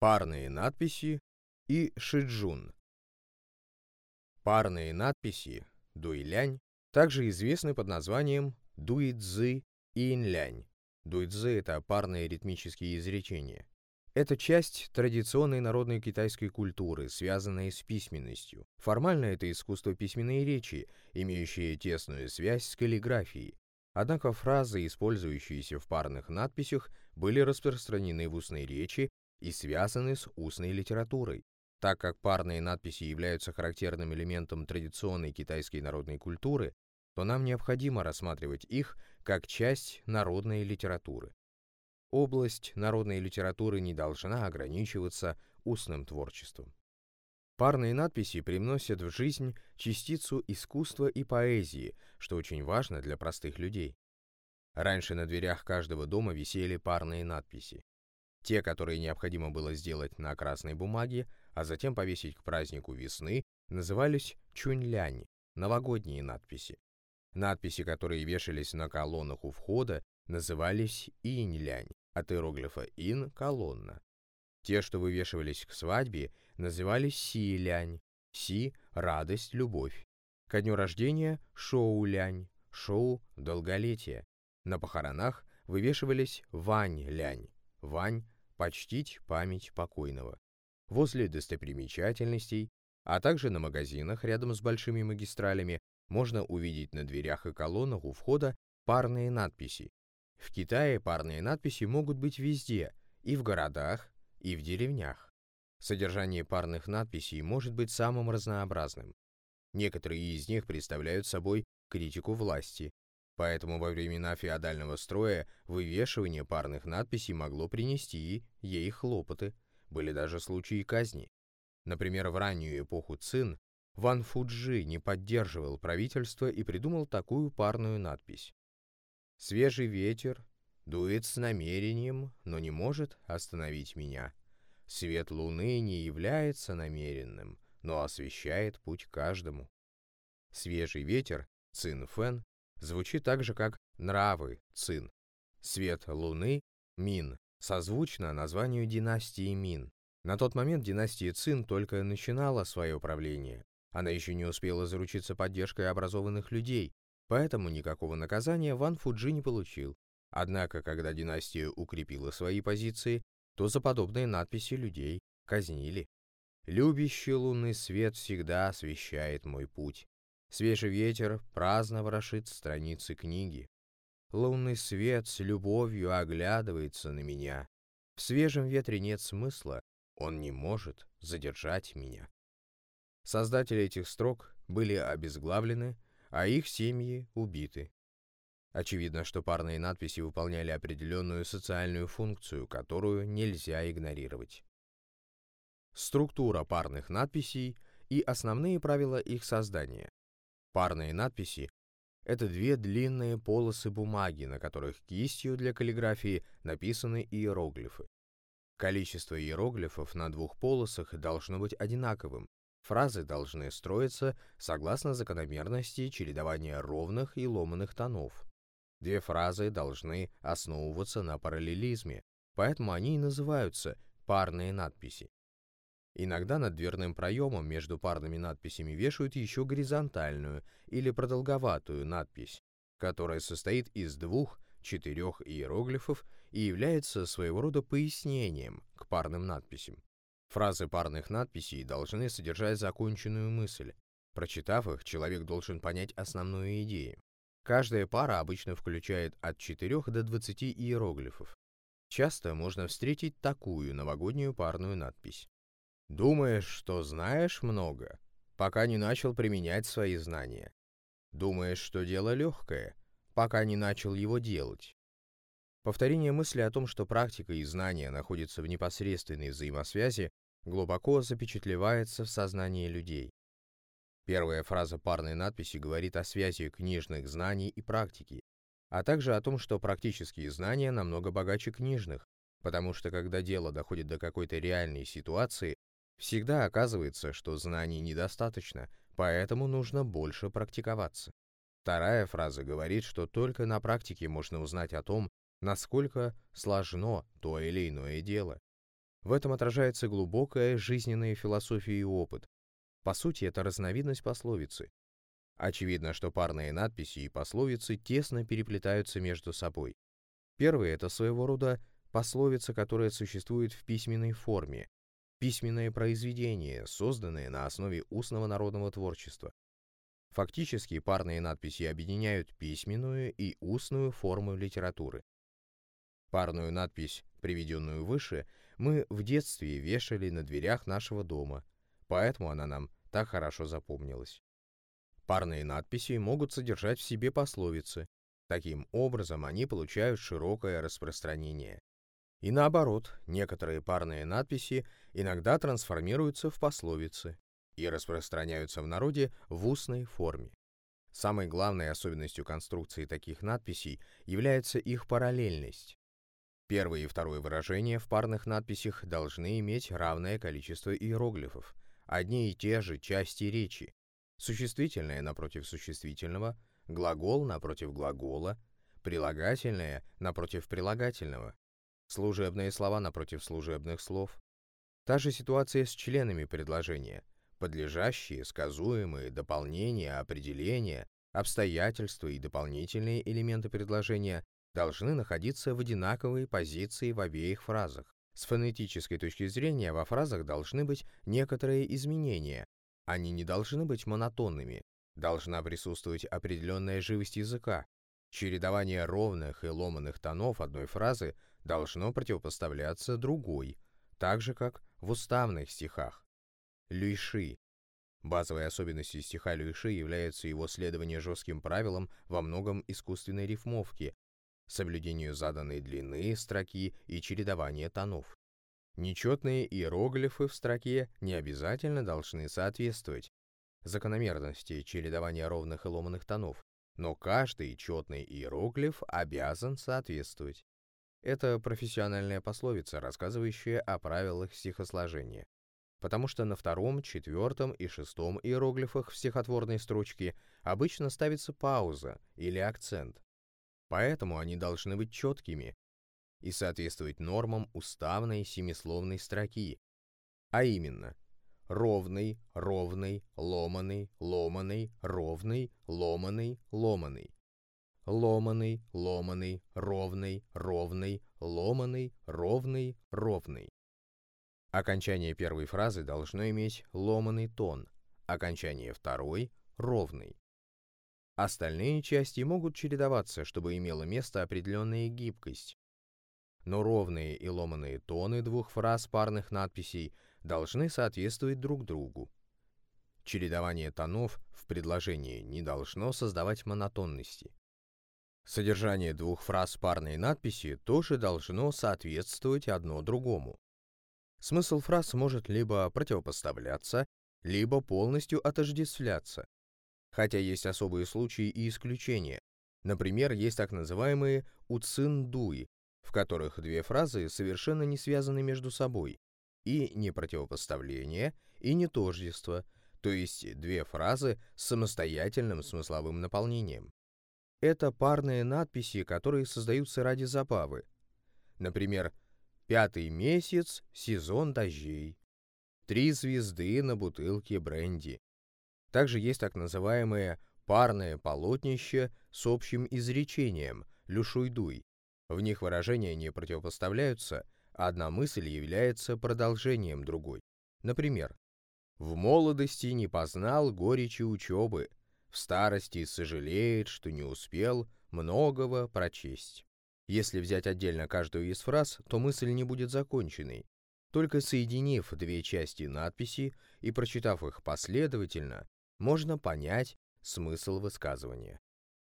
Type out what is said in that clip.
Парные надписи и шиджун. Парные надписи дуйлянь также известны под названием дуидзы и инлянь. Дуидзы — это парные ритмические изречения. Это часть традиционной народной китайской культуры, связанной с письменностью. Формально это искусство письменной речи, имеющее тесную связь с каллиграфией. Однако фразы, использующиеся в парных надписях, были распространены в устной речи и связаны с устной литературой. Так как парные надписи являются характерным элементом традиционной китайской народной культуры, то нам необходимо рассматривать их как часть народной литературы. Область народной литературы не должна ограничиваться устным творчеством. Парные надписи привносят в жизнь частицу искусства и поэзии, что очень важно для простых людей. Раньше на дверях каждого дома висели парные надписи. Те, которые необходимо было сделать на красной бумаге, а затем повесить к празднику весны, назывались чунь-лянь, новогодние надписи. Надписи, которые вешались на колоннах у входа, назывались инь-лянь, от иероглифа ин – колонна. Те, что вывешивались к свадьбе, назывались си-лянь, си – радость, любовь. Ко дню рождения – шоу-лянь, шоу – долголетие. На похоронах вывешивались вань-лянь, Вань – почтить память покойного. Возле достопримечательностей, а также на магазинах рядом с большими магистралями можно увидеть на дверях и колоннах у входа парные надписи. В Китае парные надписи могут быть везде, и в городах, и в деревнях. Содержание парных надписей может быть самым разнообразным. Некоторые из них представляют собой критику власти, Поэтому во времена феодального строя вывешивание парных надписей могло принести ей хлопоты. Были даже случаи казни. Например, в раннюю эпоху Цин Ван Фуджи не поддерживал правительство и придумал такую парную надпись. «Свежий ветер дует с намерением, но не может остановить меня. Свет луны не является намеренным, но освещает путь каждому». Свежий ветер, Цин Фэн, звучит так же, как «нравы» — цин. Свет луны — мин, созвучно названию династии Мин. На тот момент династия Цин только начинала свое правление. Она еще не успела заручиться поддержкой образованных людей, поэтому никакого наказания Ван Фуджи не получил. Однако, когда династия укрепила свои позиции, то за подобные надписи людей казнили. «Любящий лунный свет всегда освещает мой путь. Свежий ветер праздно ворошит страницы книги. Лунный свет с любовью оглядывается на меня. В свежем ветре нет смысла, он не может задержать меня. Создатели этих строк были обезглавлены, а их семьи убиты. Очевидно, что парные надписи выполняли определенную социальную функцию, которую нельзя игнорировать. Структура парных надписей и основные правила их создания. Парные надписи – это две длинные полосы бумаги, на которых кистью для каллиграфии написаны иероглифы. Количество иероглифов на двух полосах должно быть одинаковым. Фразы должны строиться согласно закономерности чередования ровных и ломаных тонов. Две фразы должны основываться на параллелизме, поэтому они и называются парные надписи. Иногда над дверным проемом между парными надписями вешают еще горизонтальную или продолговатую надпись, которая состоит из двух-четырех иероглифов и является своего рода пояснением к парным надписям. Фразы парных надписей должны содержать законченную мысль. Прочитав их, человек должен понять основную идею. Каждая пара обычно включает от 4 до 20 иероглифов. Часто можно встретить такую новогоднюю парную надпись. Думаешь, что знаешь много, пока не начал применять свои знания. Думаешь, что дело легкое, пока не начал его делать. Повторение мысли о том, что практика и знания находятся в непосредственной взаимосвязи, глубоко запечатлевается в сознании людей. Первая фраза парной надписи говорит о связи книжных знаний и практики, а также о том, что практические знания намного богаче книжных, потому что когда дело доходит до какой-то реальной ситуации, Всегда оказывается, что знаний недостаточно, поэтому нужно больше практиковаться. Вторая фраза говорит, что только на практике можно узнать о том, насколько сложно то или иное дело. В этом отражается глубокая жизненная философия и опыт. По сути, это разновидность пословицы. Очевидно, что парные надписи и пословицы тесно переплетаются между собой. Первое – это своего рода пословица, которая существует в письменной форме, письменное произведение, созданное на основе устного народного творчества. Фактически парные надписи объединяют письменную и устную форму литературы. Парную надпись, приведенную выше, мы в детстве вешали на дверях нашего дома, поэтому она нам так хорошо запомнилась. Парные надписи могут содержать в себе пословицы. Таким образом, они получают широкое распространение. И наоборот, некоторые парные надписи иногда трансформируются в пословицы и распространяются в народе в устной форме. Самой главной особенностью конструкции таких надписей является их параллельность. Первое и второе выражения в парных надписях должны иметь равное количество иероглифов, одни и те же части речи, существительное напротив существительного, глагол напротив глагола, прилагательное напротив прилагательного, служебные слова напротив служебных слов. Та же ситуация с членами предложения, подлежащие, сказуемые, дополнения, определения, обстоятельства и дополнительные элементы предложения должны находиться в одинаковой позиции в обеих фразах. С фонетической точки зрения во фразах должны быть некоторые изменения, они не должны быть монотонными, должна присутствовать определенная живость языка. Чередование ровных и ломаных тонов одной фразы должно противопоставляться другой, так же, как в уставных стихах. Люйши. Базовой особенностью стиха Люйши является его следование жестким правилам во многом искусственной рифмовки, соблюдению заданной длины строки и чередование тонов. Нечетные иероглифы в строке не обязательно должны соответствовать закономерности чередования ровных и ломаных тонов, но каждый четный иероглиф обязан соответствовать. Это профессиональная пословица, рассказывающая о правилах стихосложения. Потому что на втором, четвертом и шестом иероглифах в стихотворной строчке обычно ставится пауза или акцент. Поэтому они должны быть четкими, и соответствовать нормам уставной семисловной строки, а именно ровный, ровный, ломаный, ломаный, ровный, ломаный, ломаный, ломаный, ломаный, ровный, ровный, ломаный, ровный, ровный. Окончание первой фразы должно иметь ломаный тон, окончание второй — ровный. Остальные части могут чередоваться, чтобы имела место определенная гибкость, но ровные и ломаные тоны двух фраз парных надписей должны соответствовать друг другу. Чередование тонов в предложении не должно создавать монотонности. Содержание двух фраз парной надписи тоже должно соответствовать одно другому. Смысл фраз может либо противопоставляться, либо полностью отождествляться. Хотя есть особые случаи и исключения. Например, есть так называемые уцин-дуй, в которых две фразы совершенно не связаны между собой, и не противопоставление, и не тождество, то есть две фразы с самостоятельным смысловым наполнением. Это парные надписи, которые создаются ради забавы. Например, «Пятый месяц, сезон дождей», «Три звезды на бутылке бренди». Также есть так называемое парное полотнище с общим изречением «люшуйдуй», в них выражения не противопоставляются, а одна мысль является продолжением другой. Например, «В молодости не познал горечи учебы, в старости сожалеет, что не успел многого прочесть». Если взять отдельно каждую из фраз, то мысль не будет законченной. Только соединив две части надписи и прочитав их последовательно, можно понять смысл высказывания.